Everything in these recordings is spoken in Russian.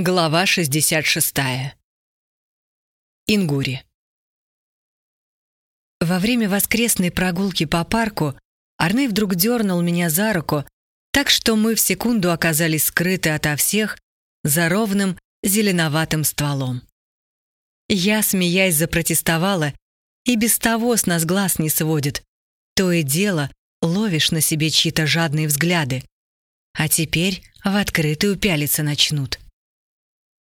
Глава 66. Ингури. Во время воскресной прогулки по парку Арней вдруг дернул меня за руку, так что мы в секунду оказались скрыты ото всех за ровным зеленоватым стволом. Я, смеясь, запротестовала, и без того с нас глаз не сводит. То и дело ловишь на себе чьи-то жадные взгляды. А теперь в открытую пялиться начнут.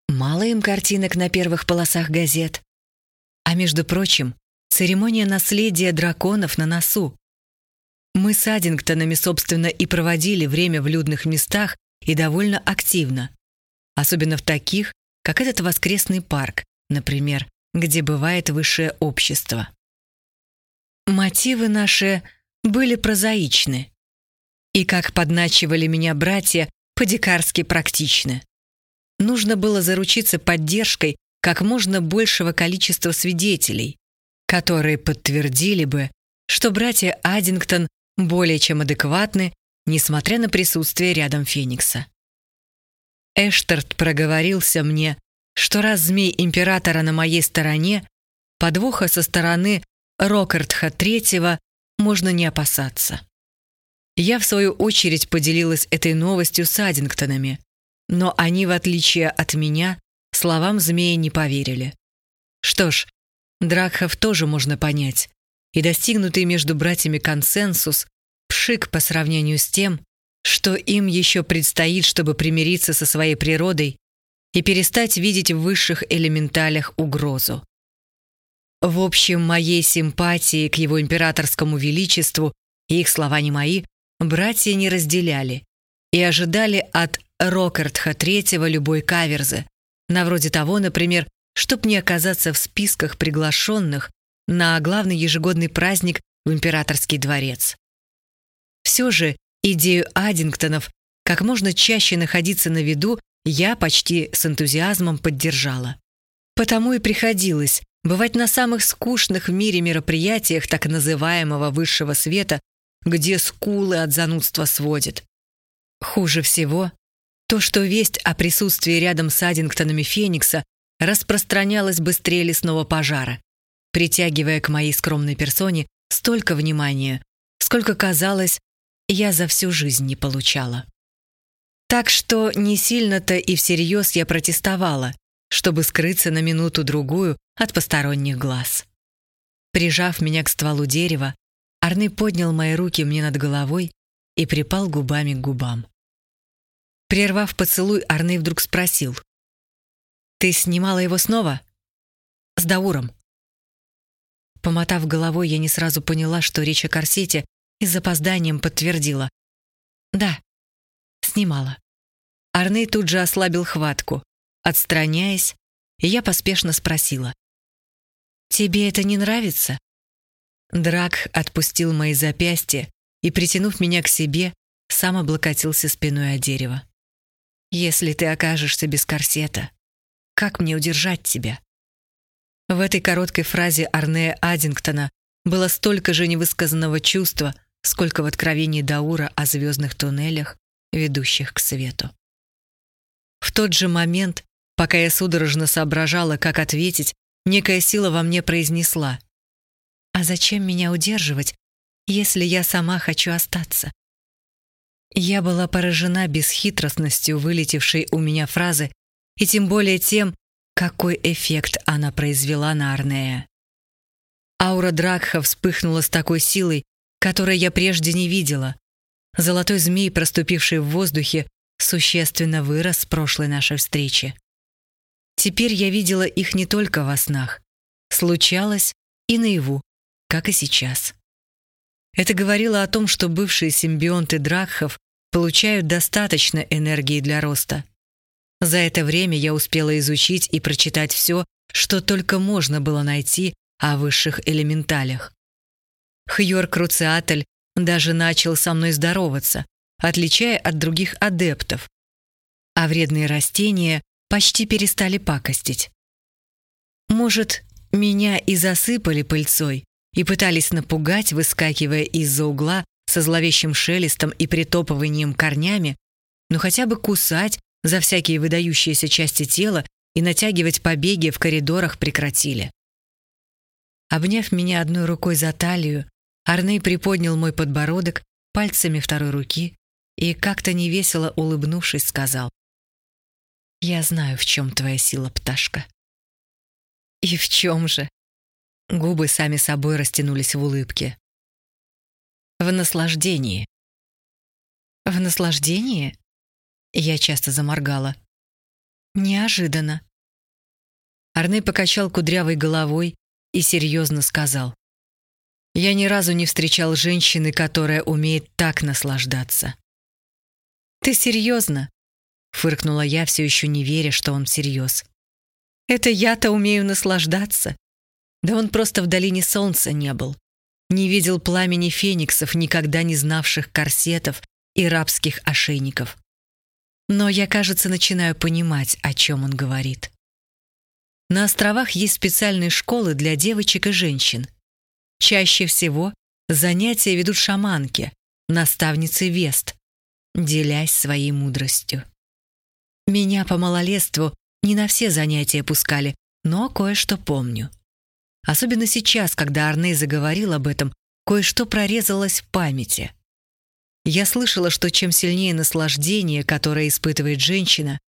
Мало им картинок на первых полосах газет. А между прочим, церемония наследия драконов на носу. Мы с Аддингтонами, собственно, и проводили время в людных местах и довольно активно. Особенно в таких, как этот воскресный парк, например, где бывает высшее общество. Мотивы наши были прозаичны. И как подначивали меня братья, по-дикарски практичны нужно было заручиться поддержкой как можно большего количества свидетелей, которые подтвердили бы, что братья Аддингтон более чем адекватны, несмотря на присутствие рядом Феникса. Эштарт проговорился мне, что раз змей императора на моей стороне, подвоха со стороны Рокартха III можно не опасаться. Я, в свою очередь, поделилась этой новостью с Аддингтонами, но они, в отличие от меня, словам змея не поверили. Что ж, Дракхов тоже можно понять. И достигнутый между братьями консенсус – пшик по сравнению с тем, что им еще предстоит, чтобы примириться со своей природой и перестать видеть в высших элементалях угрозу. В общем, моей симпатии к его императорскому величеству и их слова не мои, братья не разделяли и ожидали от Рокертха III любой каверзы, на вроде того, например, чтоб не оказаться в списках приглашенных на главный ежегодный праздник в императорский дворец. Все же идею Аддингтонов как можно чаще находиться на виду я почти с энтузиазмом поддержала. Потому и приходилось бывать на самых скучных в мире мероприятиях так называемого высшего света, где скулы от занудства сводят. Хуже всего то, что весть о присутствии рядом с Аддингтонами Феникса распространялась быстрее лесного пожара, притягивая к моей скромной персоне столько внимания, сколько, казалось, я за всю жизнь не получала. Так что не сильно-то и всерьез я протестовала, чтобы скрыться на минуту-другую от посторонних глаз. Прижав меня к стволу дерева, Арны поднял мои руки мне над головой и припал губами к губам. Прервав поцелуй, Арней вдруг спросил. «Ты снимала его снова?» «С Дауром». Помотав головой, я не сразу поняла, что речь о корсете, и с запозданием подтвердила. «Да, снимала». Арней тут же ослабил хватку, отстраняясь, я поспешно спросила. «Тебе это не нравится?» Драк отпустил мои запястья и, притянув меня к себе, сам облокотился спиной о дерево. Если ты окажешься без корсета, как мне удержать тебя? В этой короткой фразе Арнея Аддингтона было столько же невысказанного чувства, сколько в откровении Даура о звездных туннелях, ведущих к свету. В тот же момент, пока я судорожно соображала, как ответить, некая сила во мне произнесла «А зачем меня удерживать, если я сама хочу остаться?» Я была поражена бесхитростностью вылетевшей у меня фразы и тем более тем, какой эффект она произвела на Арнея. Аура Дракха вспыхнула с такой силой, которой я прежде не видела. Золотой змей, проступивший в воздухе, существенно вырос с прошлой нашей встречи. Теперь я видела их не только во снах. Случалось и наяву, как и сейчас. Это говорило о том, что бывшие симбионты Дракхов получают достаточно энергии для роста. За это время я успела изучить и прочитать все, что только можно было найти о высших элементалях. Хьор Круциатль даже начал со мной здороваться, отличая от других адептов, а вредные растения почти перестали пакостить. Может, меня и засыпали пыльцой и пытались напугать, выскакивая из-за угла со зловещим шелестом и притопыванием корнями, но хотя бы кусать за всякие выдающиеся части тела и натягивать побеги в коридорах прекратили. Обняв меня одной рукой за талию, Арней приподнял мой подбородок пальцами второй руки и, как-то невесело улыбнувшись, сказал «Я знаю, в чем твоя сила, пташка». «И в чем же?» Губы сами собой растянулись в улыбке. «В наслаждении». «В наслаждении?» Я часто заморгала. «Неожиданно». Арне покачал кудрявой головой и серьезно сказал. «Я ни разу не встречал женщины, которая умеет так наслаждаться». «Ты серьезно?» — фыркнула я, все еще не веря, что он всерьез. «Это я-то умею наслаждаться. Да он просто в долине солнца не был. Не видел пламени фениксов, никогда не знавших корсетов и рабских ошейников. Но я, кажется, начинаю понимать, о чем он говорит. На островах есть специальные школы для девочек и женщин. Чаще всего занятия ведут шаманки, наставницы Вест, делясь своей мудростью. Меня по малолетству не на все занятия пускали, но кое-что помню. Особенно сейчас, когда Арней заговорил об этом, кое-что прорезалось в памяти. Я слышала, что чем сильнее наслаждение, которое испытывает женщина,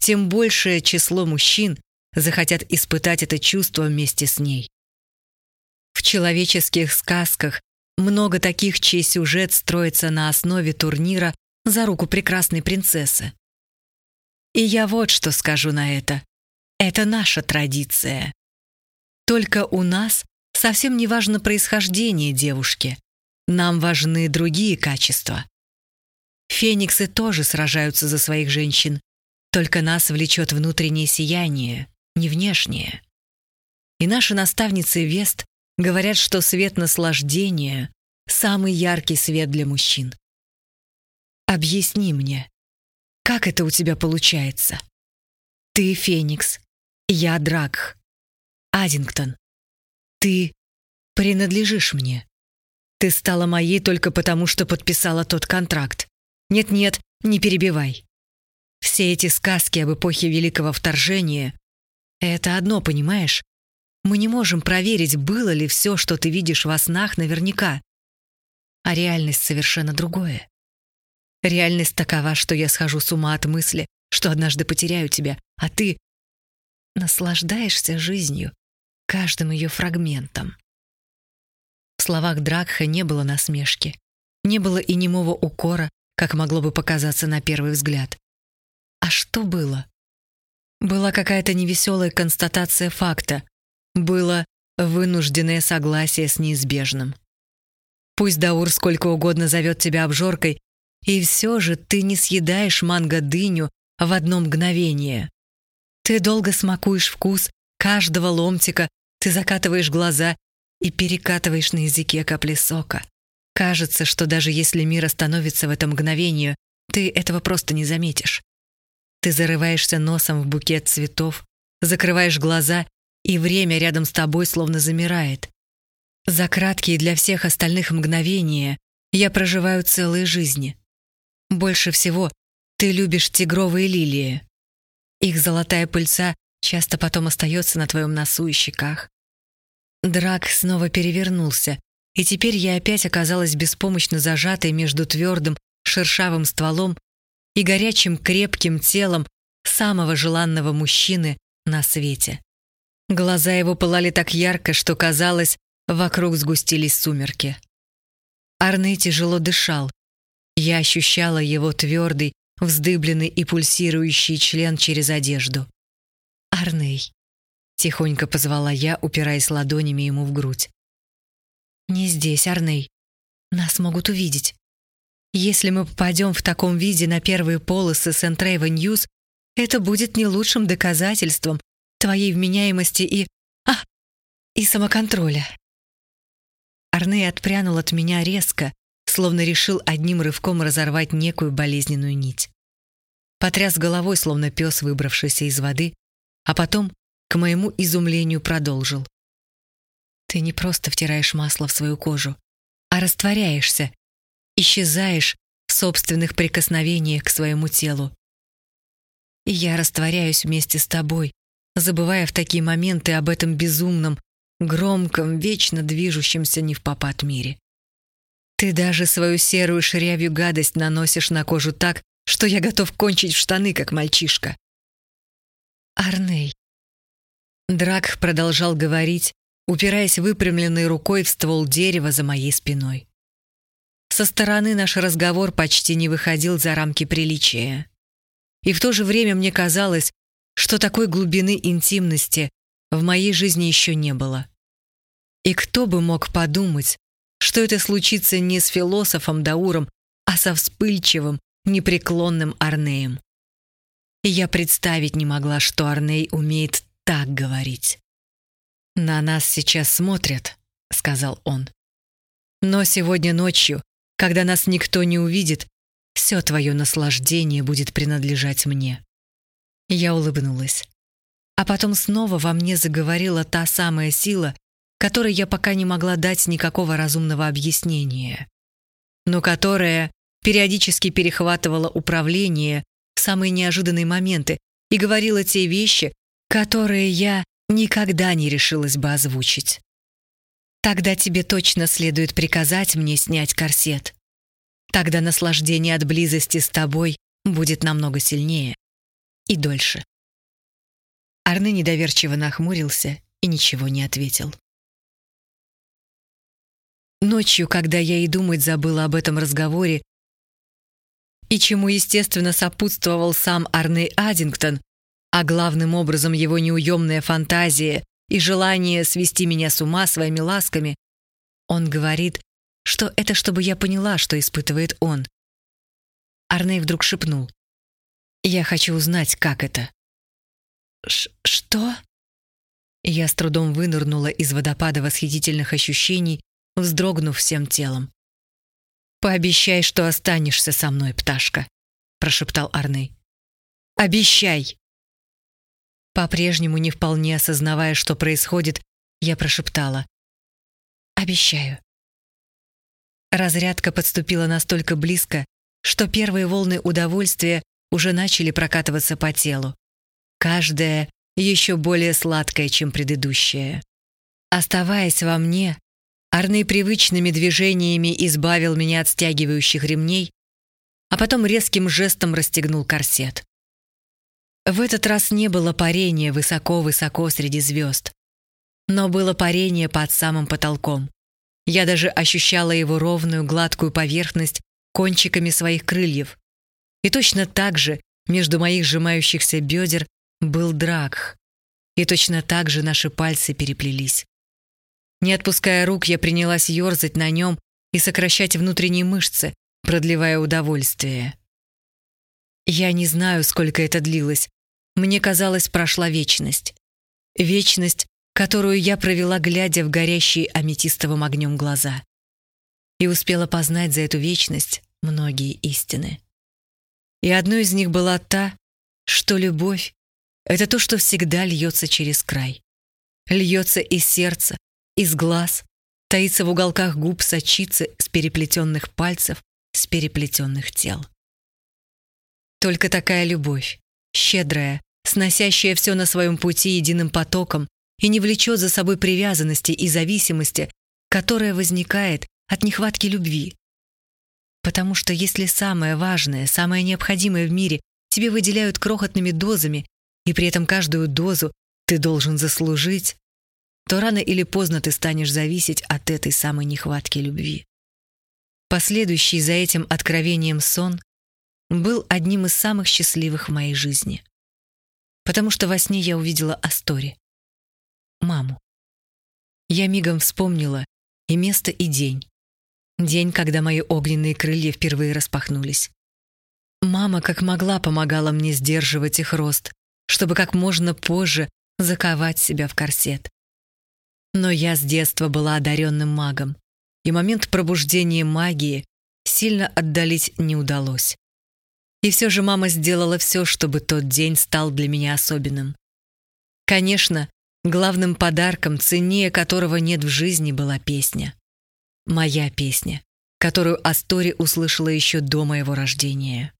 тем большее число мужчин захотят испытать это чувство вместе с ней. В человеческих сказках много таких, чей сюжет строится на основе турнира за руку прекрасной принцессы. И я вот что скажу на это. Это наша традиция. Только у нас совсем не важно происхождение девушки. Нам важны другие качества. Фениксы тоже сражаются за своих женщин, только нас влечет внутреннее сияние, не внешнее. И наши наставницы Вест говорят, что свет наслаждения — самый яркий свет для мужчин. Объясни мне, как это у тебя получается? Ты Феникс, я Дракх. Аддингтон. Ты принадлежишь мне. Ты стала моей только потому, что подписала тот контракт. Нет-нет, не перебивай. Все эти сказки об эпохе Великого Вторжения — это одно, понимаешь? Мы не можем проверить, было ли все, что ты видишь во снах, наверняка. А реальность совершенно другое. Реальность такова, что я схожу с ума от мысли, что однажды потеряю тебя, а ты наслаждаешься жизнью, каждым ее фрагментом. В словах Дракха не было насмешки, не было и немого укора, как могло бы показаться на первый взгляд. А что было? Была какая-то невеселая констатация факта, было вынужденное согласие с неизбежным. Пусть Даур сколько угодно зовет тебя обжоркой, и все же ты не съедаешь манго-дыню в одно мгновение. Ты долго смакуешь вкус каждого ломтика, ты закатываешь глаза и перекатываешь на языке капли сока. Кажется, что даже если мир остановится в это мгновение, ты этого просто не заметишь. Ты зарываешься носом в букет цветов, закрываешь глаза, и время рядом с тобой словно замирает. За краткие для всех остальных мгновения я проживаю целые жизни. Больше всего ты любишь тигровые лилии. Их золотая пыльца часто потом остается на твоем носу и щеках. Драк снова перевернулся, и теперь я опять оказалась беспомощно зажатой между твердым, шершавым стволом и горячим, крепким телом самого желанного мужчины на свете. Глаза его пылали так ярко, что казалось, вокруг сгустились сумерки. Арне тяжело дышал. Я ощущала его твердый, вздыбленный и пульсирующий член через одежду. «Арней», — тихонько позвала я, упираясь ладонями ему в грудь. «Не здесь, Арней. Нас могут увидеть. Если мы попадем в таком виде на первые полосы Сент-Рейва Ньюс, это будет не лучшим доказательством твоей вменяемости и... А! И самоконтроля». Арней отпрянул от меня резко, словно решил одним рывком разорвать некую болезненную нить. Потряс головой, словно пес, выбравшийся из воды, а потом, к моему изумлению, продолжил. Ты не просто втираешь масло в свою кожу, а растворяешься, исчезаешь в собственных прикосновениях к своему телу. И я растворяюсь вместе с тобой, забывая в такие моменты об этом безумном, громком, вечно движущемся не в попад мире. Ты даже свою серую шрявью гадость наносишь на кожу так, что я готов кончить в штаны, как мальчишка. Арней. Драк продолжал говорить, упираясь выпрямленной рукой в ствол дерева за моей спиной. Со стороны наш разговор почти не выходил за рамки приличия. И в то же время мне казалось, что такой глубины интимности в моей жизни еще не было. И кто бы мог подумать, что это случится не с философом Дауром, а со вспыльчивым, непреклонным Арнеем. И я представить не могла, что Арней умеет так говорить. «На нас сейчас смотрят», — сказал он. «Но сегодня ночью, когда нас никто не увидит, все твое наслаждение будет принадлежать мне». Я улыбнулась. А потом снова во мне заговорила та самая сила, которой я пока не могла дать никакого разумного объяснения, но которая периодически перехватывала управление в самые неожиданные моменты и говорила те вещи, которые я никогда не решилась бы озвучить. Тогда тебе точно следует приказать мне снять корсет. Тогда наслаждение от близости с тобой будет намного сильнее и дольше. Арны недоверчиво нахмурился и ничего не ответил. Ночью, когда я и думать забыла об этом разговоре, и чему, естественно, сопутствовал сам Арней Аддингтон, а главным образом его неуемная фантазия и желание свести меня с ума своими ласками, он говорит, что это чтобы я поняла, что испытывает он. Арней вдруг шепнул. «Я хочу узнать, как это». Ш «Что?» Я с трудом вынырнула из водопада восхитительных ощущений вздрогнув всем телом. «Пообещай, что останешься со мной, пташка», — прошептал Арней. «Обещай!» По-прежнему, не вполне осознавая, что происходит, я прошептала. «Обещаю». Разрядка подступила настолько близко, что первые волны удовольствия уже начали прокатываться по телу. Каждая еще более сладкая, чем предыдущая. Оставаясь во мне, Арней привычными движениями избавил меня от стягивающих ремней, а потом резким жестом расстегнул корсет. В этот раз не было парения высоко-высоко среди звезд, но было парение под самым потолком. Я даже ощущала его ровную гладкую поверхность кончиками своих крыльев. И точно так же между моих сжимающихся бедер был дракх. И точно так же наши пальцы переплелись. Не отпуская рук, я принялась ерзать на нем и сокращать внутренние мышцы, продлевая удовольствие. Я не знаю, сколько это длилось. Мне казалось, прошла вечность. Вечность, которую я провела, глядя в горящие аметистовым огнем глаза. И успела познать за эту вечность многие истины. И одной из них была та, что любовь — это то, что всегда льется через край. Льется из сердца, из глаз, таится в уголках губ, сочится с переплетенных пальцев, с переплетенных тел. Только такая любовь, щедрая, сносящая все на своем пути единым потоком и не влечет за собой привязанности и зависимости, которая возникает от нехватки любви. Потому что если самое важное, самое необходимое в мире тебе выделяют крохотными дозами, и при этом каждую дозу ты должен заслужить, то рано или поздно ты станешь зависеть от этой самой нехватки любви. Последующий за этим откровением сон был одним из самых счастливых в моей жизни. Потому что во сне я увидела Астори. Маму. Я мигом вспомнила и место, и день. День, когда мои огненные крылья впервые распахнулись. Мама как могла помогала мне сдерживать их рост, чтобы как можно позже заковать себя в корсет. Но я с детства была одаренным магом, и момент пробуждения магии сильно отдалить не удалось. И все же мама сделала все, чтобы тот день стал для меня особенным. Конечно, главным подарком, ценнее которого нет в жизни, была песня. Моя песня, которую Астори услышала еще до моего рождения.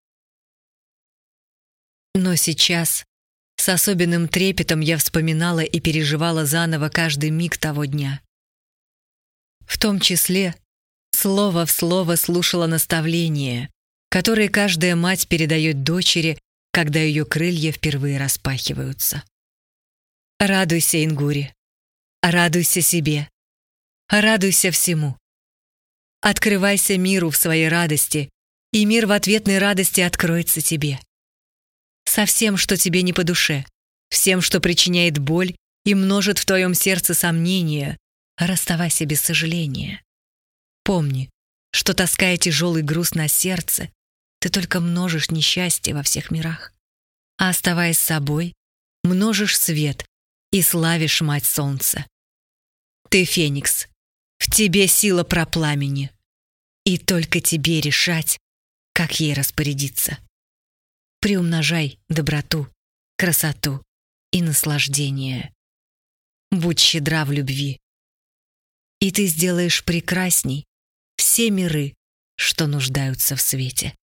Но сейчас с особенным трепетом я вспоминала и переживала заново каждый миг того дня. В том числе слово в слово слушала наставления, которые каждая мать передает дочери, когда ее крылья впервые распахиваются. Радуйся, Ингури. Радуйся себе. Радуйся всему. Открывайся миру в своей радости, и мир в ответной радости откроется тебе. Со всем, что тебе не по душе, всем, что причиняет боль и множит в твоем сердце сомнения, расставайся без сожаления. Помни, что, таская тяжелый груз на сердце, ты только множишь несчастье во всех мирах. А оставаясь собой, множишь свет и славишь Мать Солнца. Ты феникс, в тебе сила пропламени, и только тебе решать, как ей распорядиться. Приумножай доброту, красоту и наслаждение. Будь щедра в любви, и ты сделаешь прекрасней все миры, что нуждаются в свете.